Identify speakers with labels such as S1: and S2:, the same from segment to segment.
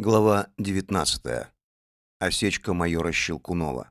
S1: Глава 19. Осечка майора Щелкунова.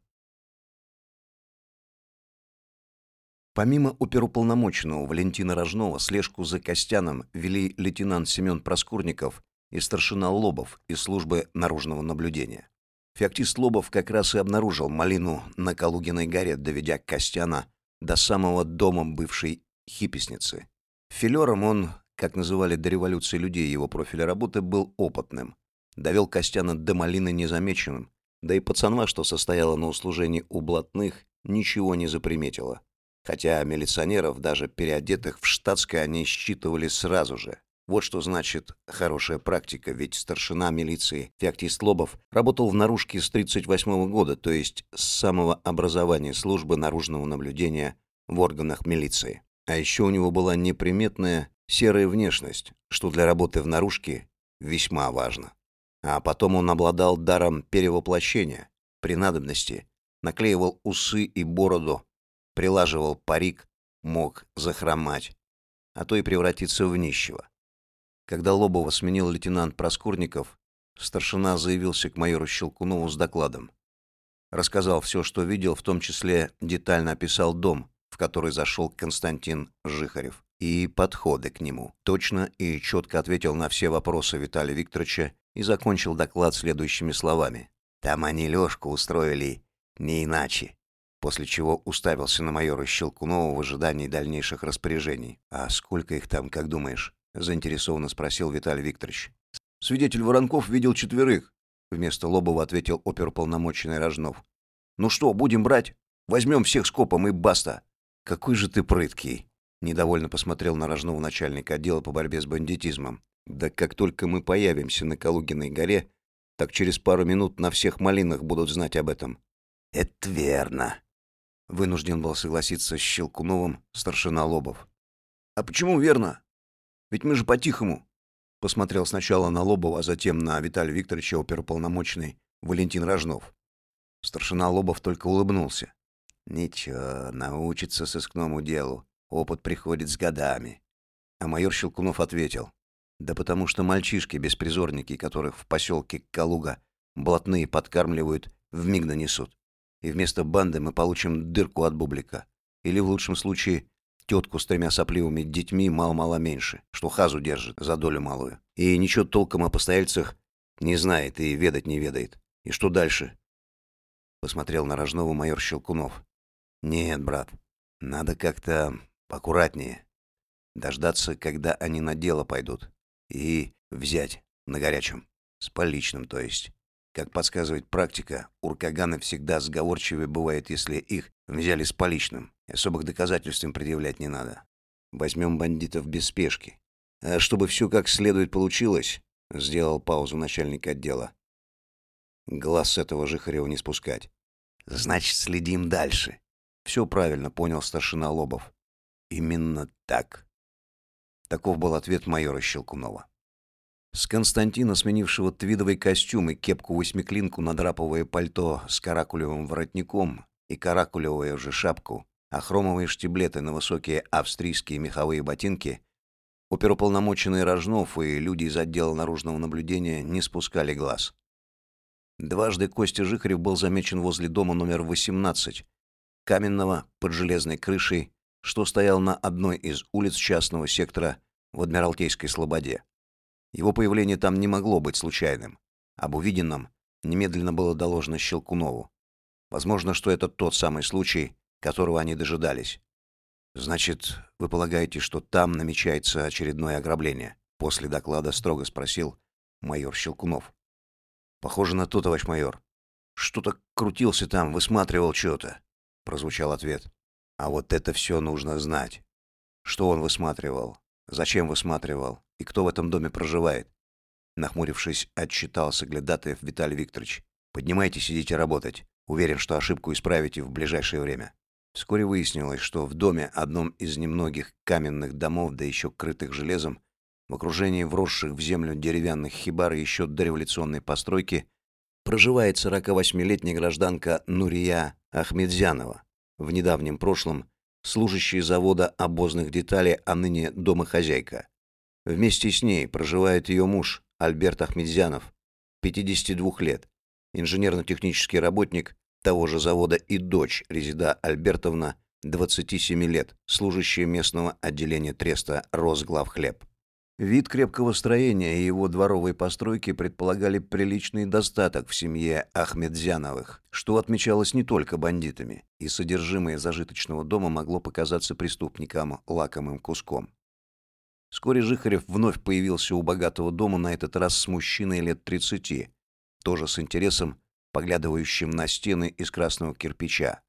S1: Помимо оперуполномоченного Валентина Рожнова, слежку за Костяном вели лейтенант Семен Проскурников и старшина Лобов из службы наружного наблюдения. Феоктист Лобов как раз и обнаружил малину на Калугиной горе, доведя Костяна до самого дома бывшей хиписницы. Филером он, как называли до революции людей его профиля работы, был опытным – довел Костяна до малины незамеченным, да и пацанва, что состояла на услужении у блатных, ничего не заприметила. Хотя милиционеров, даже переодетых в штатское, они считывали сразу же. Вот что значит хорошая практика, ведь старшина милиции Феоктист Лобов работал в наружке с 38 года, то есть с самого образования службы наружного наблюдения в органах милиции. А еще у него была неприметная серая внешность, что для работы в наружке весьма важно. А потом он обладал даром перевоплощения. При надобности наклеивал усы и бороду, прилаживал парик, мог захромать, а то и превратиться в нищего. Когда Лобова сменил лейтенант Проскурников, старшина заявился к майору Щелкунову с докладом. Рассказал все, что видел, в том числе детально описал дом, в который зашел Константин Жихарев, и подходы к нему. Точно и четко ответил на все вопросы Виталия Викторовича и закончил доклад следующими словами. «Там они Лёшку устроили не иначе», после чего уставился на майора Щелкунова в ожидании дальнейших распоряжений. «А сколько их там, как думаешь?» – заинтересованно спросил Виталий Викторович. «Свидетель Воронков видел четверых», – вместо Лобова ответил оперполномоченный Рожнов. «Ну что, будем брать? Возьмем всех скопом и баста!» «Какой же ты прыткий!» – недовольно посмотрел на Рожнова начальник отдела по борьбе с бандитизмом. Да как только мы появимся на Калугиной горе, так через пару минут на всех малинах будут знать об этом. Это верно. Вынужден был согласиться с Щелкуновым старшина Лобов. А почему верно? Ведь мы же по-тихому. Посмотрел сначала на Лобова, а затем на Виталия Викторовича оперуполномоченный Валентин Рожнов. Старшина Лобов только улыбнулся. Ничего, научится сыскному делу. Опыт приходит с годами. А майор Щелкунов ответил. Да потому что мальчишки-беспризорники, которых в поселке Калуга блатные подкармливают, вмиг нанесут. И вместо банды мы получим дырку от бублика. Или в лучшем случае тетку с тремя сопливыми детьми мало-мало меньше, что хазу держит за долю малую. И ничего толком о постояльцах не знает и ведать не ведает. И что дальше? Посмотрел на Рожного майор Щелкунов. Нет, брат, надо как-то аккуратнее. Дождаться, когда они на дело пойдут и взять на горячем. С поличным, то есть. Как подсказывает практика, уркаганы всегда сговорчивее бывает, если их взяли с поличным. Особых доказательств им предъявлять не надо. Возьмем бандитов без спешки. А чтобы все как следует получилось, сделал паузу начальник отдела. Глаз с этого Жихарева не спускать. Значит, следим дальше. Все правильно понял старшина Лобов. Именно так. Таков был ответ майора Щелкунова. С Константина, сменившего твидовый костюм и кепку-восьмиклинку, надраповое пальто с каракулевым воротником и каракулевую же шапку, а хромовые штиблеты на высокие австрийские меховые ботинки, оперуполномоченный Рожнов и люди из отдела наружного наблюдения не спускали глаз. Дважды Костя Жихарев был замечен возле дома номер 18, каменного, под железной крышей, что стоял на одной из улиц частного сектора в Адмиралтейской Слободе. Его появление там не могло быть случайным. Об увиденном немедленно было доложено Щелкунову. Возможно, что это тот самый случай, которого они дожидались. Значит, вы полагаете, что там намечается очередное ограбление? После доклада строго спросил майор Щелкунов. Похоже на то, товарищ майор. Что-то крутился там, высматривал что-то, прозвучал ответ. А вот это все нужно знать. Что он высматривал? Зачем высматривал? И кто в этом доме проживает? Нахмурившись, отчитался глядатаев Виталий Викторович. Поднимайтесь, идите работать. Уверен, что ошибку исправите в ближайшее время. Вскоре выяснилось, что в доме, одном из немногих каменных домов, да еще крытых железом, в окружении вросших в землю деревянных хибар еще дореволюционной постройки, проживает 48-летняя гражданка Нурия Ахмедзянова в недавнем прошлом служащая завода обозных деталей, а ныне домохозяйка. Вместе с ней проживает ее муж Альберт Ахмедзянов, 52 лет, инженерно-технический работник того же завода и дочь Резида Альбертовна, 27 лет, служащая местного отделения треста «Росглавхлеб». Вид крепкого строения и его дворовые постройки предполагали приличный достаток в семье Ахмедзяновых, что отмечалось не только бандитами, и содержимое зажиточного дома могло показаться преступникам лакомым куском. Вскоре Жихарев вновь появился у богатого дома, на этот раз с мужчиной лет 30, тоже с интересом, поглядывающим на стены из красного кирпича,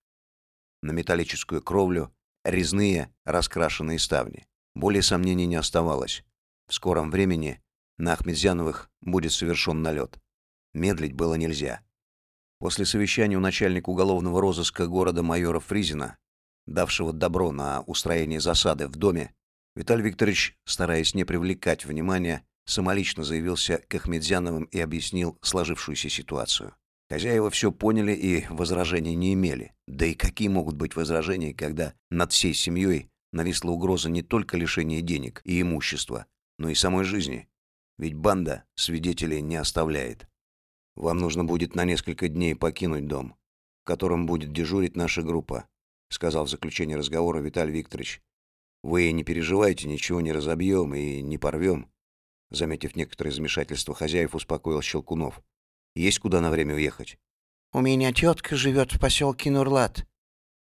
S1: на металлическую кровлю, резные раскрашенные ставни. Более сомнений не оставалось. В скором времени на Ахмедзяновых будет совершен налет. Медлить было нельзя. После совещания у начальника уголовного розыска города майора Фризина, давшего добро на устроение засады в доме, Виталий Викторович, стараясь не привлекать внимания, самолично заявился к Ахмедзяновым и объяснил сложившуюся ситуацию. Хозяева все поняли и возражений не имели. Да и какие могут быть возражения, когда над всей семьей нависла угроза не только лишения денег и имущества, но и самой жизни? Ведь банда свидетелей не оставляет. Вам нужно будет на несколько дней покинуть дом, в котором будет дежурить наша группа, сказал в заключении разговора Виталий Викторович. Вы не переживайте, ничего не разобьем и не порвем. Заметив некоторое замешательство хозяев, успокоил Щелкунов. Есть куда на время уехать?
S2: У меня тетка живет в поселке Нурлат,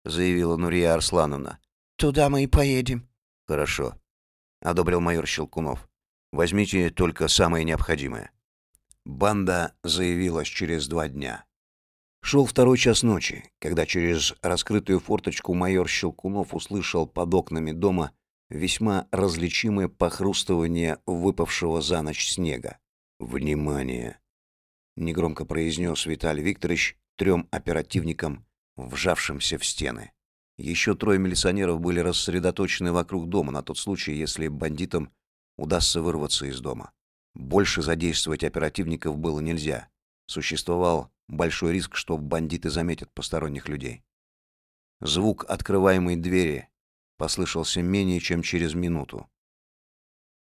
S2: заявила Нурия Арслановна. Туда мы и поедем.
S1: Хорошо, одобрил майор Щелкунов. Возьмите только самое необходимое. Банда заявилась через два дня. Шел второй час ночи, когда через раскрытую форточку майор Щелкунов услышал под окнами дома весьма различимое похрустывание выпавшего за ночь снега. «Внимание!» — негромко произнес Виталий Викторович трем оперативникам, вжавшимся в стены. Еще трое милиционеров были рассредоточены вокруг дома на тот случай, если бандитам удастся вырваться из дома. Больше задействовать оперативников было нельзя. Существовал большой риск, что бандиты заметят посторонних людей. Звук открываемой двери послышался менее чем через минуту.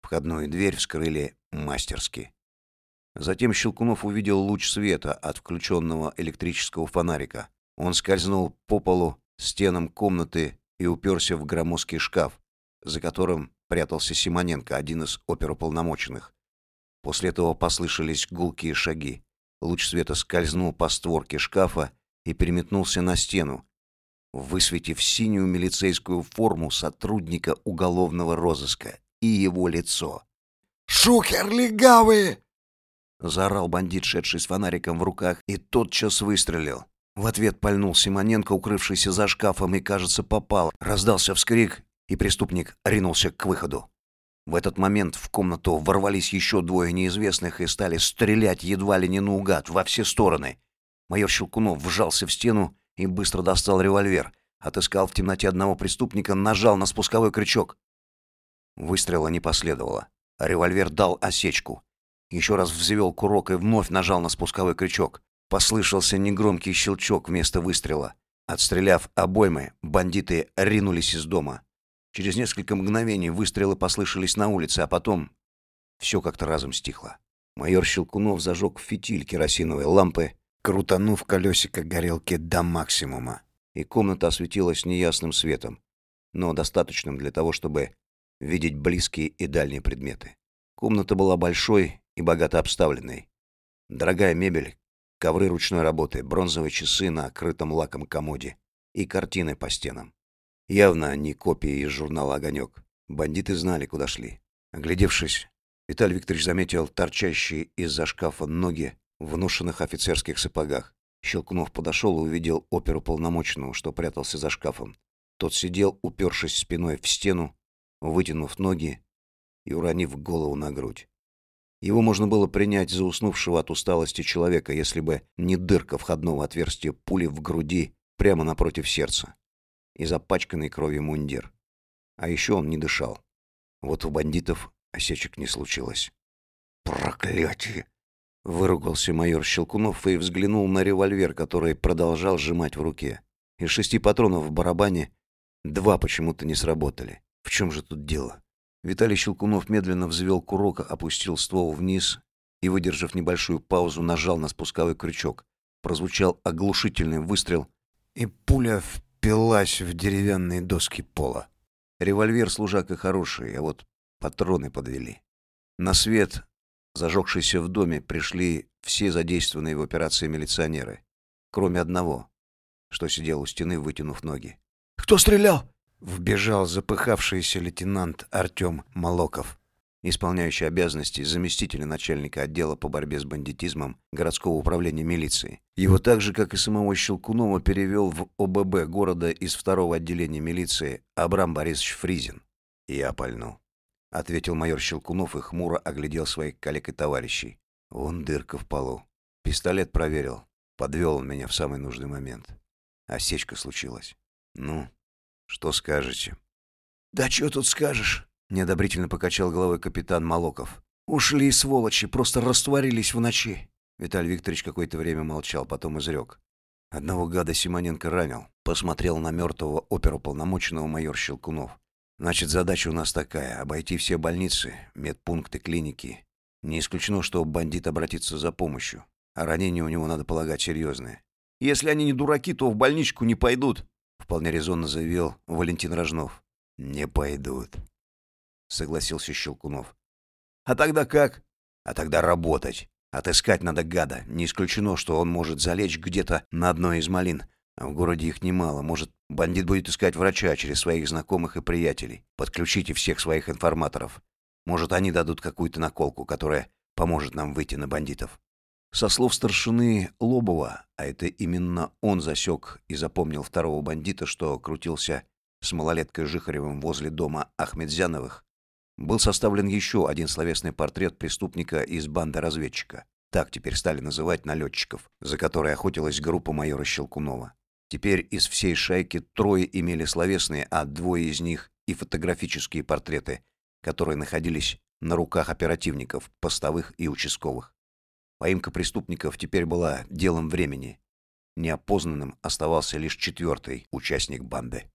S1: Входную дверь вскрыли мастерски. Затем Щелкунов увидел луч света от включенного электрического фонарика. Он скользнул по полу, стенам комнаты и уперся в громоздкий шкаф, за которым прятался Симоненко, один из оперуполномоченных. После этого послышались гулкие шаги. Луч света скользнул по створке шкафа и переметнулся на стену, высветив синюю милицейскую форму сотрудника уголовного розыска и его лицо.
S3: «Шухер легавый!»
S1: Заорал бандит, шедший с фонариком в руках, и тотчас выстрелил. В ответ пальнул Симоненко, укрывшийся за шкафом, и, кажется, попал. Раздался вскрик, и преступник ринулся к выходу. В этот момент в комнату ворвались еще двое неизвестных и стали стрелять едва ли не наугад во все стороны. Майор Щелкунов вжался в стену и быстро достал револьвер, отыскал в темноте одного преступника, нажал на спусковой крючок. Выстрела не последовало. Револьвер дал осечку. Еще раз взвел курок и вновь нажал на спусковой крючок. Послышался негромкий щелчок вместо выстрела. Отстреляв обоймы, бандиты ринулись из дома. Через несколько мгновений выстрелы послышались на улице, а потом все как-то разом стихло. Майор Щелкунов зажег фитиль керосиновой лампы, крутанув колесико горелки до максимума, и комната осветилась неясным светом, но достаточным для того, чтобы видеть близкие и дальние предметы. Комната была большой и богато обставленной. Дорогая мебель, ковры ручной работы, бронзовые часы на крытом лаком комоде и картины по стенам. Явно не копии из журнала «Огонек». Бандиты знали, куда шли. Оглядевшись, Виталий Викторович заметил торчащие из-за шкафа ноги в ношенных офицерских сапогах. Щелкнув подошел и увидел оперу полномочного, что прятался за шкафом. Тот сидел, упершись спиной в стену, вытянув ноги и уронив голову на грудь. Его можно было принять за уснувшего от усталости человека, если бы не дырка входного отверстия пули в груди прямо напротив сердца и запачканный кровью мундир. А еще он не дышал. Вот у бандитов осечек не случилось. «Проклятие!» — выругался майор Щелкунов и взглянул на револьвер, который продолжал сжимать в руке. Из шести патронов в барабане два почему-то не сработали. В чем же тут дело? Виталий Щелкунов медленно взвел курок, опустил ствол вниз и, выдержав небольшую паузу, нажал на спусковой крючок. Прозвучал оглушительный выстрел, и пуля впилась в деревянные доски пола. Револьвер служака хороший, а вот патроны подвели. На свет, зажегшийся в доме, пришли все задействованные в операции милиционеры, кроме одного, что сидел у стены, вытянув ноги.
S3: «Кто стрелял?»
S1: Вбежал запыхавшийся лейтенант Артем Молоков, исполняющий обязанности заместителя начальника отдела по борьбе с бандитизмом городского управления милиции. Его так же, как и самого Щелкунова, перевел в ОББ города из второго отделения милиции Абрам Борисович Фризин. Я пальнул. Ответил майор Щелкунов и хмуро оглядел своих коллег и товарищей. Вон дырка в полу. Пистолет проверил. Подвел он меня в самый нужный момент. Осечка случилась. Ну, что скажете?
S3: Да что тут скажешь?
S1: Неодобрительно покачал головой капитан Молоков.
S3: Ушли, сволочи, просто растворились в ночи.
S1: Виталий Викторович какое-то время молчал, потом изрек. Одного гада Симоненко ранил. Посмотрел на мертвого оперуполномоченного майор Щелкунов. Значит, задача у нас такая — обойти все больницы, медпункты, клиники. Не исключено, что бандит обратится за помощью. А ранение у него, надо полагать, серьезное. Если они не дураки, то в больничку не пойдут, вполне резонно заявил Валентин Рожнов. Не пойдут, согласился Щелкунов. А тогда как? А тогда работать. Отыскать надо гада. Не исключено, что он может залечь где-то на одной из малин. А в городе их немало. Может, бандит будет искать врача через своих знакомых и приятелей. Подключите всех своих информаторов. Может, они дадут какую-то наколку, которая поможет нам выйти на бандитов. Со слов старшины Лобова, а это именно он засек и запомнил второго бандита, что крутился с малолеткой Жихаревым возле дома Ахмедзяновых, был составлен еще один словесный портрет преступника из банды разведчика. Так теперь стали называть налетчиков, за которой охотилась группа майора Щелкунова. Теперь из всей шайки трое имели словесные, а двое из них и фотографические портреты, которые находились на руках оперативников, постовых и участковых. Поимка преступников теперь была делом времени. Неопознанным оставался лишь четвертый участник банды.